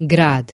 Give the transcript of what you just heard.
град.